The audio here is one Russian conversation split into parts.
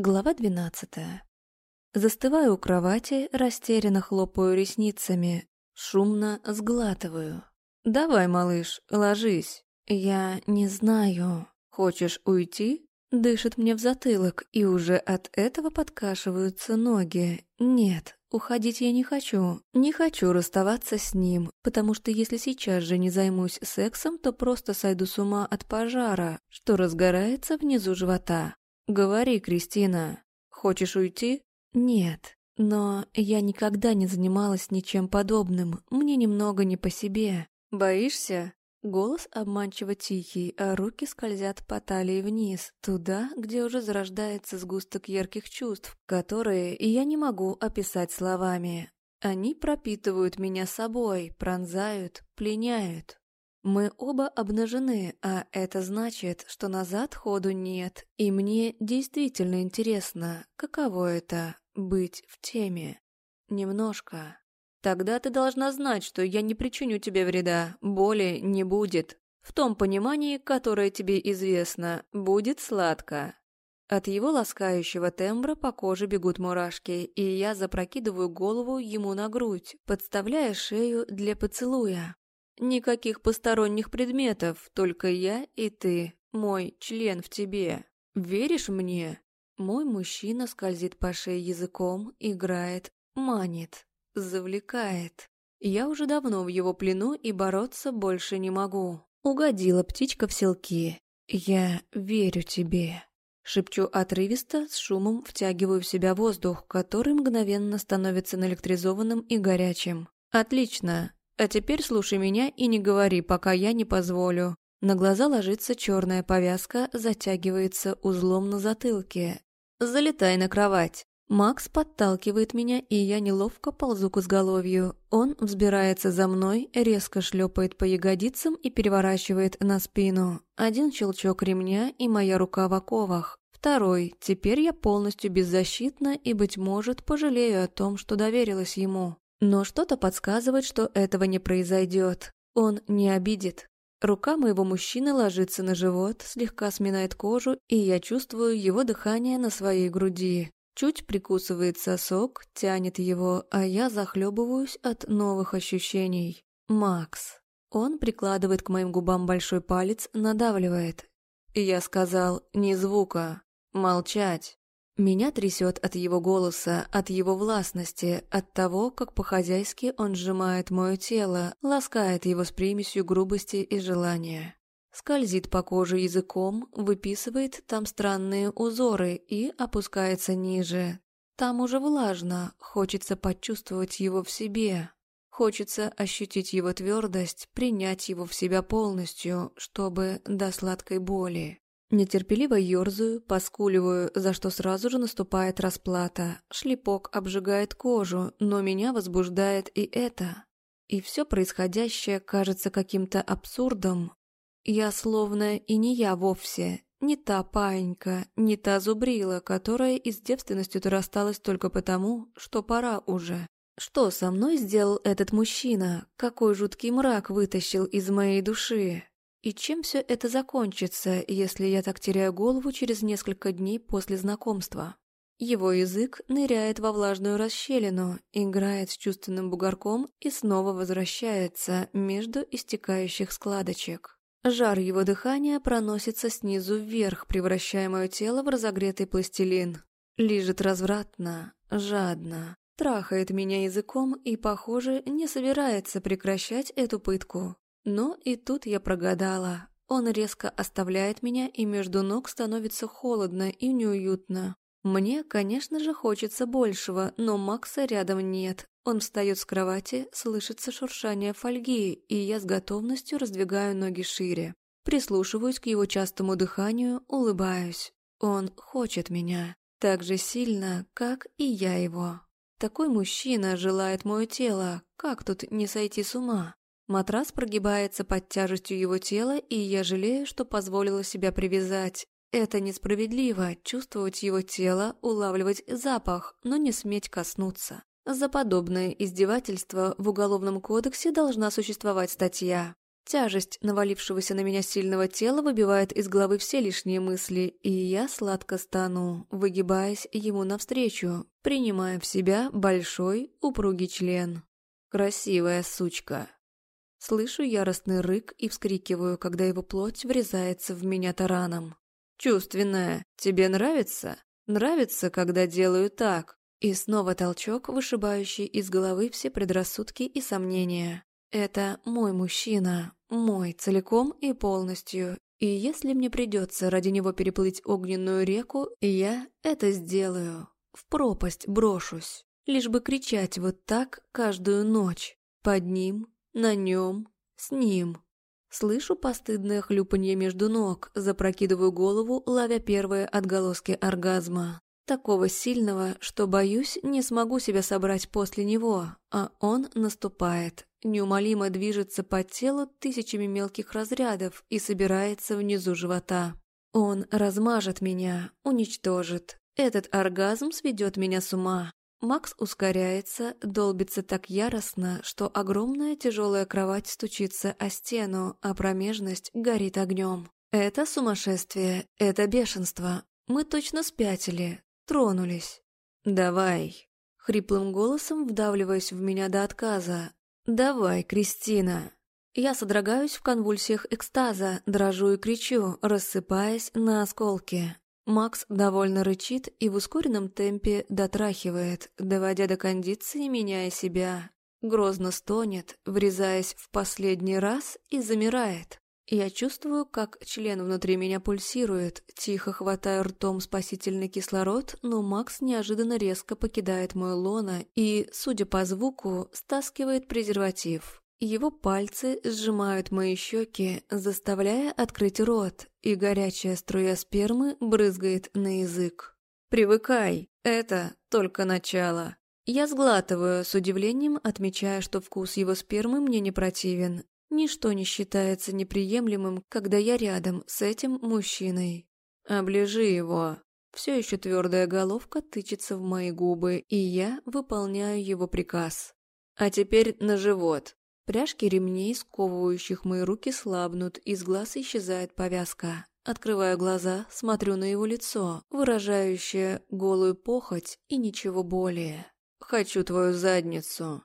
Глава двенадцатая. Застываю у кровати, растерянно хлопаю ресницами, шумно сглатываю. «Давай, малыш, ложись. Я не знаю. Хочешь уйти?» Дышит мне в затылок, и уже от этого подкашиваются ноги. Нет, уходить я не хочу. Не хочу расставаться с ним, потому что если сейчас же не займусь сексом, то просто сойду с ума от пожара, что разгорается внизу живота. «Говори, Кристина, хочешь уйти?» «Нет, но я никогда не занималась ничем подобным, мне немного не по себе. Боишься?» Голос обманчиво тихий, а руки скользят по талии вниз, туда, где уже зарождается сгусток ярких чувств, которые я не могу описать словами. Они пропитывают меня собой, пронзают, пленяют. Мы оба обнажены, а это значит, что назад ходу нет, и мне действительно интересно, каково это — быть в теме. Немножко. Тогда ты должна знать, что я не причиню тебе вреда, боли не будет. В том понимании, которое тебе известно, будет сладко. От его ласкающего тембра по коже бегут мурашки, и я запрокидываю голову ему на грудь, подставляя шею для поцелуя. Никаких посторонних предметов, только я и ты, мой член в тебе. Веришь мне? Мой мужчина скользит по шее языком, играет, манит, завлекает. Я уже давно в его плену и бороться больше не могу. Угодила птичка в селки. Я верю тебе. Шепчу отрывисто, с шумом втягиваю в себя воздух, который мгновенно становится наэлектризованным и горячим. Отлично, а теперь слушай меня и не говори, пока я не позволю. На глаза ложится черная повязка, затягивается узлом на затылке. Залетай на кровать. Макс подталкивает меня, и я неловко ползу к изголовью. Он взбирается за мной, резко шлепает по ягодицам и переворачивает на спину. Один щелчок ремня, и моя рука в оковах. Второй. Теперь я полностью беззащитна и, быть может, пожалею о том, что доверилась ему. Но что-то подсказывает, что этого не произойдет. Он не обидит. Рука моего мужчины ложится на живот, слегка сминает кожу, и я чувствую его дыхание на своей груди. Чуть прикусывает сосок, тянет его, а я захлебываюсь от новых ощущений. Макс. Он прикладывает к моим губам большой палец, надавливает. Я сказал «ни звука», «молчать». Меня трясет от его голоса, от его властности, от того, как по-хозяйски он сжимает мое тело, ласкает его с примесью грубости и желания. Скользит по коже языком, выписывает там странные узоры и опускается ниже. Там уже влажно, хочется почувствовать его в себе. Хочется ощутить его твердость, принять его в себя полностью, чтобы до сладкой боли. Нетерпеливо ерзаю, поскуливаю, за что сразу же наступает расплата. Шлепок обжигает кожу, но меня возбуждает и это. И все происходящее кажется каким-то абсурдом. Я словно и не я вовсе, не та паинька, не та зубрила, которая из девственностью-то рассталась только потому, что пора уже. Что со мной сделал этот мужчина? Какой жуткий мрак вытащил из моей души? И чем все это закончится, если я так теряю голову через несколько дней после знакомства? Его язык ныряет во влажную расщелину, играет с чувственным бугорком и снова возвращается между истекающих складочек. Жар его дыхания проносится снизу вверх, превращая мое тело в разогретый пластилин. Лежит развратно, жадно, трахает меня языком и, похоже, не собирается прекращать эту пытку. Но и тут я прогадала. Он резко оставляет меня, и между ног становится холодно и неуютно. Мне, конечно же, хочется большего, но Макса рядом нет. Он встает с кровати, слышится шуршание фольги, и я с готовностью раздвигаю ноги шире. Прислушиваюсь к его частому дыханию, улыбаюсь. Он хочет меня. Так же сильно, как и я его. Такой мужчина желает мое тело, как тут не сойти с ума? Матрас прогибается под тяжестью его тела, и я жалею, что позволила себя привязать. Это несправедливо – чувствовать его тело, улавливать запах, но не сметь коснуться. За подобное издевательство в Уголовном кодексе должна существовать статья. Тяжесть навалившегося на меня сильного тела выбивает из головы все лишние мысли, и я сладко стану, выгибаясь ему навстречу, принимая в себя большой упругий член. Красивая сучка. Слышу яростный рык и вскрикиваю, когда его плоть врезается в меня тараном. «Чувственная, тебе нравится? Нравится, когда делаю так?» И снова толчок, вышибающий из головы все предрассудки и сомнения. Это мой мужчина, мой целиком и полностью, и если мне придется ради него переплыть огненную реку, я это сделаю. В пропасть брошусь, лишь бы кричать вот так каждую ночь. Под ним, на нем, с ним. Слышу постыдное хлюпанье между ног, запрокидываю голову, ловя первые отголоски оргазма. Такого сильного, что, боюсь, не смогу себя собрать после него, а он наступает, неумолимо движется по телу тысячами мелких разрядов и собирается внизу живота. Он размажет меня, уничтожит. Этот оргазм сведет меня с ума. Макс ускоряется, долбится так яростно, что огромная тяжелая кровать стучится о стену, а промежность горит огнем. Это сумасшествие, это бешенство. Мы точно спятили, тронулись. «Давай!» — хриплым голосом вдавливаясь в меня до отказа. «Давай, Кристина!» Я содрогаюсь в конвульсиях экстаза, дрожу и кричу, рассыпаясь на осколки. Макс довольно рычит и в ускоренном темпе дотрахивает, доводя до кондиции, меняя себя. Грозно стонет, врезаясь в последний раз и замирает. Я чувствую, как член внутри меня пульсирует, тихо хватаю ртом спасительный кислород, но Макс неожиданно резко покидает мой лоно и, судя по звуку, стаскивает презерватив. Его пальцы сжимают мои щеки, заставляя открыть рот, и горячая струя спермы брызгает на язык. «Привыкай, это только начало». Я сглатываю, с удивлением отмечая, что вкус его спермы мне не противен, Ничто не считается неприемлемым, когда я рядом с этим мужчиной. Оближи его. Все еще твердая головка тычется в мои губы, и я выполняю его приказ. А теперь на живот. Пряжки ремней, сковывающих мои руки, слабнут, из глаз исчезает повязка. Открываю глаза, смотрю на его лицо, выражающее голую похоть и ничего более. «Хочу твою задницу»,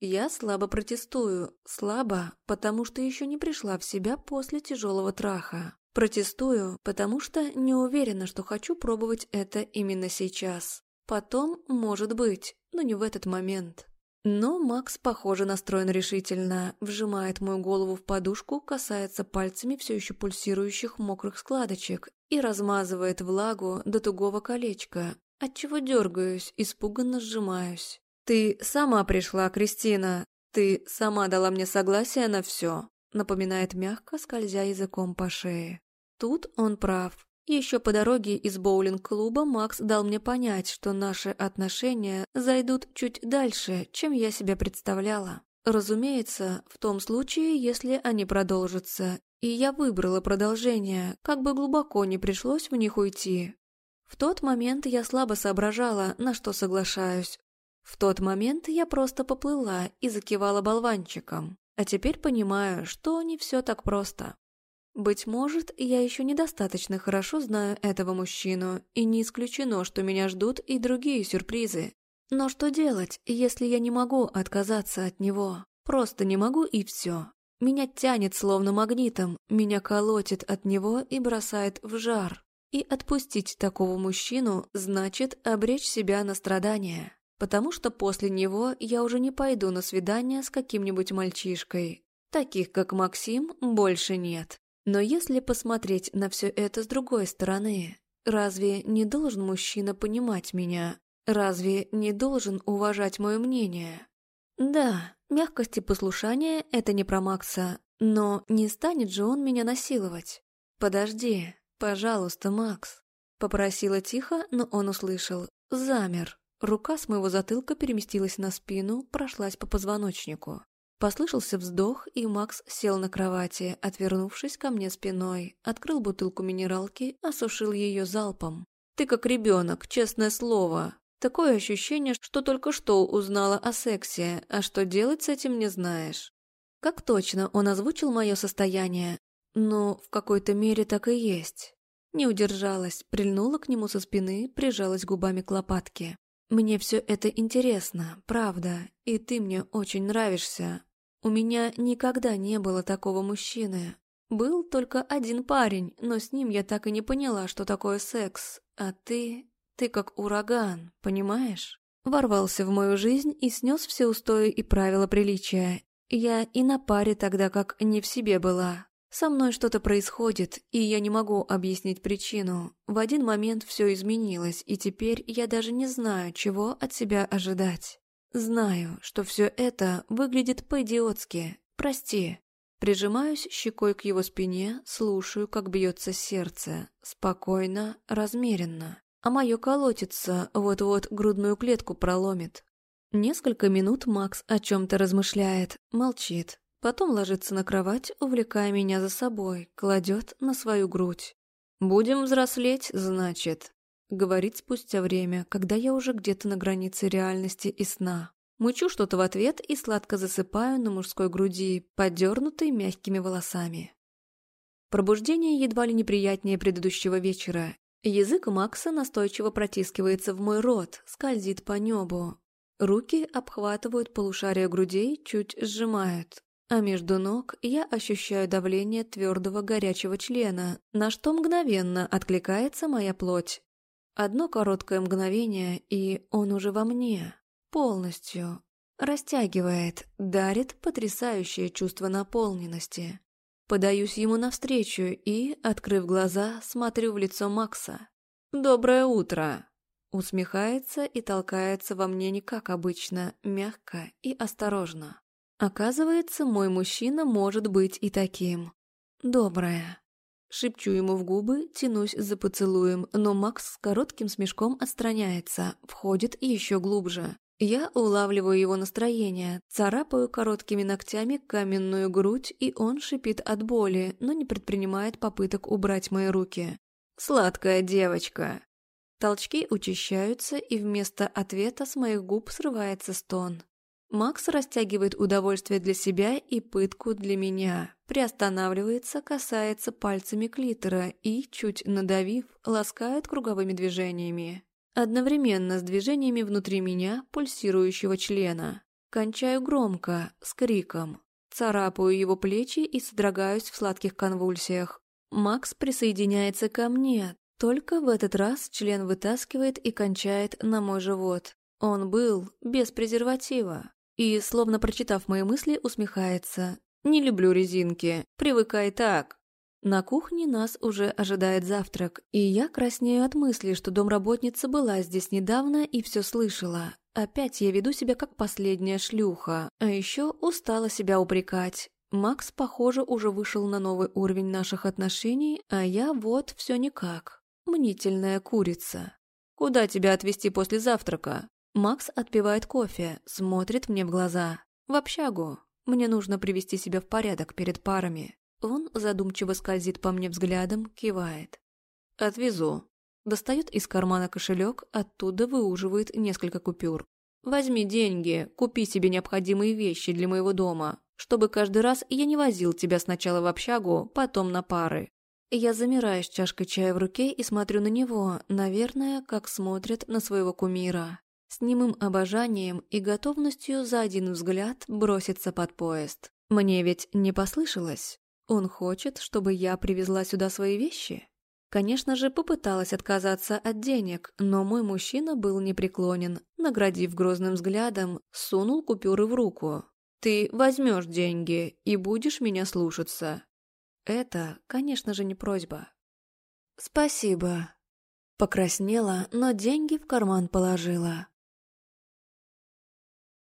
я слабо протестую. Слабо, потому что еще не пришла в себя после тяжелого траха. Протестую, потому что не уверена, что хочу пробовать это именно сейчас. Потом, может быть, но не в этот момент. Но Макс, похоже, настроен решительно, вжимает мою голову в подушку, касается пальцами все еще пульсирующих мокрых складочек и размазывает влагу до тугого колечка, отчего дергаюсь, испуганно сжимаюсь. «Ты сама пришла, Кристина. Ты сама дала мне согласие на все», напоминает мягко, скользя языком по шее. Тут он прав. Еще по дороге из боулинг-клуба Макс дал мне понять, что наши отношения зайдут чуть дальше, чем я себе представляла. Разумеется, в том случае, если они продолжатся. И я выбрала продолжение, как бы глубоко не пришлось в них уйти. В тот момент я слабо соображала, на что соглашаюсь, в тот момент я просто поплыла и закивала болванчиком, а теперь понимаю, что не все так просто. Быть может, я еще недостаточно хорошо знаю этого мужчину, и не исключено, что меня ждут и другие сюрпризы. Но что делать, если я не могу отказаться от него? Просто не могу и все. Меня тянет словно магнитом, меня колотит от него и бросает в жар. И отпустить такого мужчину значит обречь себя на страдания потому что после него я уже не пойду на свидание с каким-нибудь мальчишкой. Таких, как Максим, больше нет. Но если посмотреть на все это с другой стороны, разве не должен мужчина понимать меня? Разве не должен уважать мое мнение? Да, мягкость и послушание – это не про Макса, но не станет же он меня насиловать. Подожди, пожалуйста, Макс. Попросила тихо, но он услышал. Замер. Рука с моего затылка переместилась на спину, прошлась по позвоночнику. Послышался вздох, и Макс сел на кровати, отвернувшись ко мне спиной, открыл бутылку минералки, осушил ее залпом. «Ты как ребенок, честное слово. Такое ощущение, что только что узнала о сексе, а что делать с этим не знаешь». Как точно он озвучил мое состояние? Ну, в какой-то мере так и есть. Не удержалась, прильнула к нему со спины, прижалась губами к лопатке. «Мне все это интересно, правда, и ты мне очень нравишься. У меня никогда не было такого мужчины. Был только один парень, но с ним я так и не поняла, что такое секс. А ты... ты как ураган, понимаешь?» Ворвался в мою жизнь и снес все устои и правила приличия. Я и на паре тогда как не в себе была. Со мной что-то происходит, и я не могу объяснить причину. В один момент все изменилось, и теперь я даже не знаю, чего от себя ожидать. Знаю, что все это выглядит по-идиотски. Прости. Прижимаюсь щекой к его спине, слушаю, как бьется сердце. Спокойно, размеренно. А мое колотится, вот-вот грудную клетку проломит. Несколько минут Макс о чем-то размышляет, молчит, Потом ложится на кровать, увлекая меня за собой, кладет на свою грудь. «Будем взрослеть, значит», — говорит спустя время, когда я уже где-то на границе реальности и сна. Мычу что-то в ответ и сладко засыпаю на мужской груди, подернутой мягкими волосами. Пробуждение едва ли неприятнее предыдущего вечера. Язык Макса настойчиво протискивается в мой рот, скользит по небу. Руки обхватывают полушария грудей, чуть сжимают а между ног я ощущаю давление твердого горячего члена, на что мгновенно откликается моя плоть. Одно короткое мгновение, и он уже во мне, полностью. Растягивает, дарит потрясающее чувство наполненности. Подаюсь ему навстречу и, открыв глаза, смотрю в лицо Макса. «Доброе утро!» Усмехается и толкается во мне не как обычно, мягко и осторожно. Оказывается, мой мужчина может быть и таким. Доброе. Шепчу ему в губы, тянусь за поцелуем, но Макс с коротким смешком отстраняется, входит еще глубже. Я улавливаю его настроение, царапаю короткими ногтями каменную грудь, и он шипит от боли, но не предпринимает попыток убрать мои руки. «Сладкая девочка!» Толчки учащаются, и вместо ответа с моих губ срывается стон. Макс растягивает удовольствие для себя и пытку для меня, приостанавливается, касается пальцами клитора и, чуть надавив, ласкает круговыми движениями. Одновременно с движениями внутри меня пульсирующего члена. Кончаю громко, с криком. Царапаю его плечи и содрогаюсь в сладких конвульсиях. Макс присоединяется ко мне, только в этот раз член вытаскивает и кончает на мой живот. Он был без презерватива и, словно прочитав мои мысли, усмехается. «Не люблю резинки. Привыкай так». На кухне нас уже ожидает завтрак, и я краснею от мысли, что домработница была здесь недавно и все слышала. Опять я веду себя как последняя шлюха, а еще устала себя упрекать. Макс, похоже, уже вышел на новый уровень наших отношений, а я вот все никак. Мнительная курица. «Куда тебя отвезти после завтрака?» Макс отпивает кофе, смотрит мне в глаза. В общагу. Мне нужно привести себя в порядок перед парами. Он задумчиво скользит по мне взглядом, кивает. «Отвезу». Достает из кармана кошелек, оттуда выуживает несколько купюр. «Возьми деньги, купи себе необходимые вещи для моего дома, чтобы каждый раз я не возил тебя сначала в общагу, потом на пары». Я замираю с чашкой чая в руке и смотрю на него, наверное, как смотрят на своего кумира с немым обожанием и готовностью за один взгляд броситься под поезд. Мне ведь не послышалось. Он хочет, чтобы я привезла сюда свои вещи? Конечно же, попыталась отказаться от денег, но мой мужчина был непреклонен, наградив грозным взглядом, сунул купюры в руку. «Ты возьмешь деньги и будешь меня слушаться». Это, конечно же, не просьба. «Спасибо». Покраснела, но деньги в карман положила.